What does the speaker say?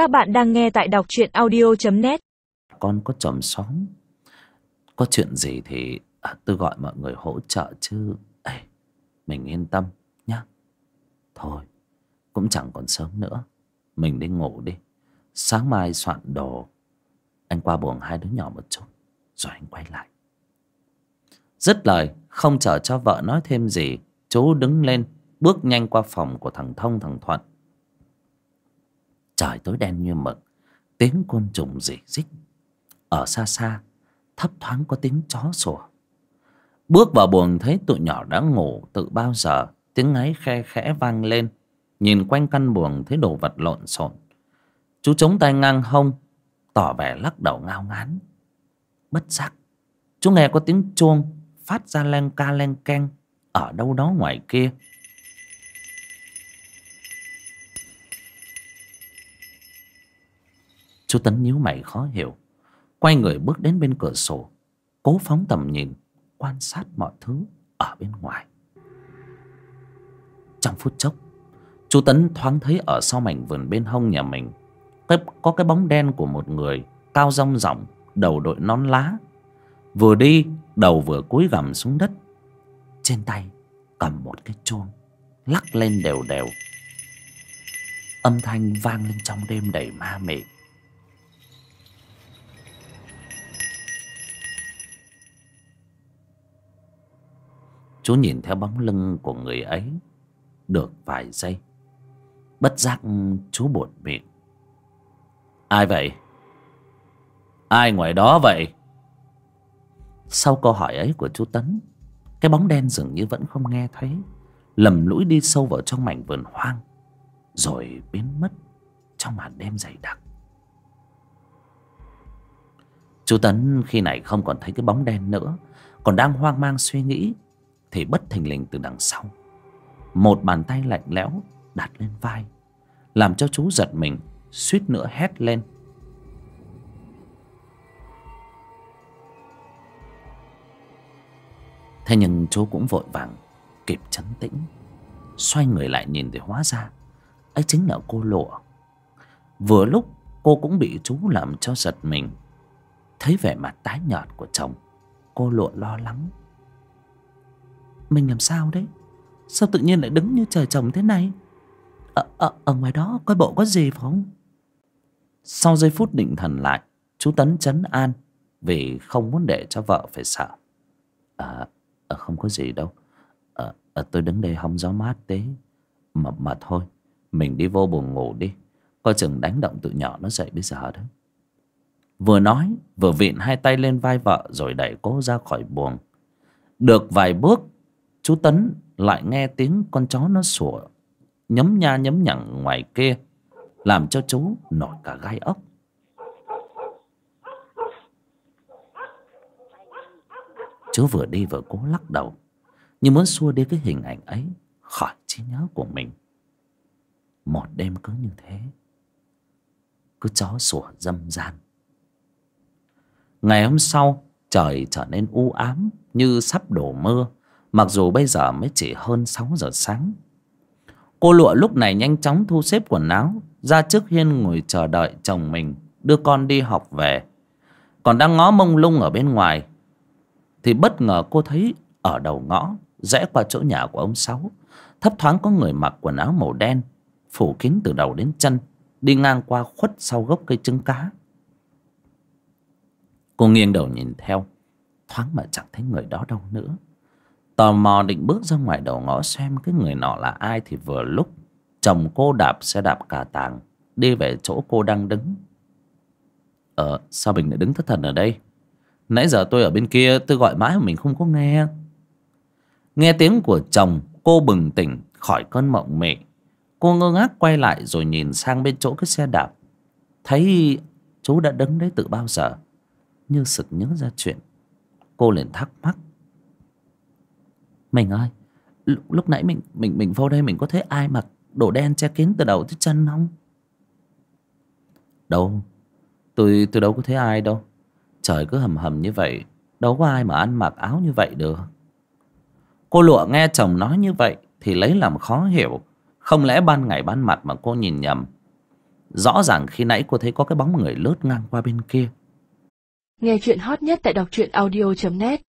Các bạn đang nghe tại đọc truyện audio.net Con có chồng xóm Có chuyện gì thì à, tôi gọi mọi người hỗ trợ chứ. Ê, Mình yên tâm nhá. Thôi Cũng chẳng còn sớm nữa. Mình đi ngủ đi. Sáng mai soạn đồ. Anh qua buồng hai đứa nhỏ một chút Rồi anh quay lại. Dứt lời Không chờ cho vợ nói thêm gì Chú đứng lên Bước nhanh qua phòng của thằng Thông thằng Thuận. Trời tối đen như mực, Tiếng côn trùng rỉ rích Ở xa xa, Thấp thoáng có tiếng chó sủa. Bước vào buồng thấy tụi nhỏ đã ngủ từ bao giờ, Tiếng ngáy khe khẽ vang lên, Nhìn quanh căn buồng thấy đồ vật lộn xộn. Chú chống tay ngang hông, Tỏ vẻ lắc đầu ngao ngán. Bất giác, Chú nghe có tiếng chuông Phát ra len ca len keng Ở đâu đó ngoài kia. Chú Tấn nhíu mày khó hiểu. Quay người bước đến bên cửa sổ, Cố phóng tầm nhìn, Quan sát mọi thứ ở bên ngoài. Trong phút chốc, Chú Tấn thoáng thấy ở sau mảnh vườn bên hông nhà mình Có cái bóng đen của một người Cao rong ròng, Đầu đội nón lá. Vừa đi, đầu vừa cúi gằm xuống đất. Trên tay cầm một cái chuông, Lắc lên đều đều. Âm thanh vang lên trong đêm đầy ma mị. Chú nhìn theo bóng lưng của người ấy, Được vài giây Bất giác chú buồn miệng Ai vậy? Ai ngoài đó vậy? Sau câu hỏi ấy của chú Tấn, Cái bóng đen dường như vẫn không nghe thấy, Lầm lũi đi sâu vào trong mảnh vườn hoang, Rồi biến mất Trong màn đêm dày đặc Chú Tấn khi này không còn thấy cái bóng đen nữa, Còn đang hoang mang suy nghĩ thì bất thình lình từ đằng sau. Một bàn tay lạnh lẽo đặt lên vai, làm cho chú giật mình, suýt nữa hét lên. Thế nhưng chú cũng vội vàng, kịp chấn tĩnh, xoay người lại nhìn thì hóa ra, ấy chính là cô lụa. Vừa lúc, cô cũng bị chú làm cho giật mình. Thấy vẻ mặt tái nhợt của chồng, cô lụa lo lắng mình làm sao đấy? Sao tự nhiên lại đứng như trời trồng thế này? Ở, ở, ở ngoài đó coi bộ có gì phải không? Sau giây phút định thần lại Chú Tấn chấn an Vì không muốn để cho vợ phải sợ. À, à không có gì đâu. À, à, Tôi đứng đây hóng gió mát tế Mà, mà thôi Mình đi vô buồn ngủ đi. Coi chừng đánh động tụi nhỏ nó dậy bây giờ đấy Vừa nói Vừa vịn hai tay lên vai vợ Rồi đẩy cô ra khỏi buồng. Được vài bước chú tấn lại nghe tiếng con chó nó sủa, nhấm nha nhấm nhẳng ngoài kia, làm cho chú nổi cả gai ốc. Chú vừa đi vừa cố lắc đầu như muốn xua đi cái hình ảnh ấy, khỏi trí nhớ của mình. Một đêm cứ như thế, cứ chó sủa dâm gian ngày hôm sau, trời trở nên u ám như sắp đổ mưa. Mặc dù bây giờ mới chỉ hơn 6 giờ sáng. Cô lụa lúc này nhanh chóng thu xếp quần áo, Ra trước hiên ngồi chờ đợi chồng mình, Đưa con đi học về. Còn đang ngó mông lung ở bên ngoài, Thì bất ngờ cô thấy Ở đầu ngõ, Rẽ qua chỗ nhà của ông Sáu, Thấp thoáng có người mặc quần áo màu đen, Phủ kín từ đầu đến chân, Đi ngang qua khuất sau gốc cây trứng cá. Cô nghiêng đầu nhìn theo, Thoáng mà chẳng thấy người đó đâu nữa. Tò mò định bước ra ngoài đầu ngõ xem cái người nọ là ai thì vừa lúc chồng cô đạp xe đạp cà tàng đi về chỗ cô đang đứng. Ờ, sao mình lại đứng thất thần ở đây? Nãy giờ tôi ở bên kia tôi gọi mãi mà mình không có nghe. Nghe tiếng của chồng cô bừng tỉnh khỏi cơn mộng mị. Cô ngơ ngác quay lại rồi nhìn sang bên chỗ cái xe đạp. Thấy chú đã đứng đấy từ bao giờ. Như sực nhớ ra chuyện. Cô liền thắc mắc. Mình ơi lúc, lúc nãy mình mình mình vô đây mình có thấy ai mặc đồ đen che kín từ đầu tới chân không? Đâu Tôi tôi đâu có thấy ai đâu. Trời cứ hầm hầm như vậy Đâu có ai mà ăn mặc áo như vậy được. Cô lụa nghe chồng nói như vậy Thì lấy làm khó hiểu. Không lẽ ban ngày ban mặt mà cô nhìn nhầm? Rõ ràng khi nãy cô thấy có cái bóng người lướt ngang qua bên kia. Nghe chuyện hot nhất tại đọc truyện audio net.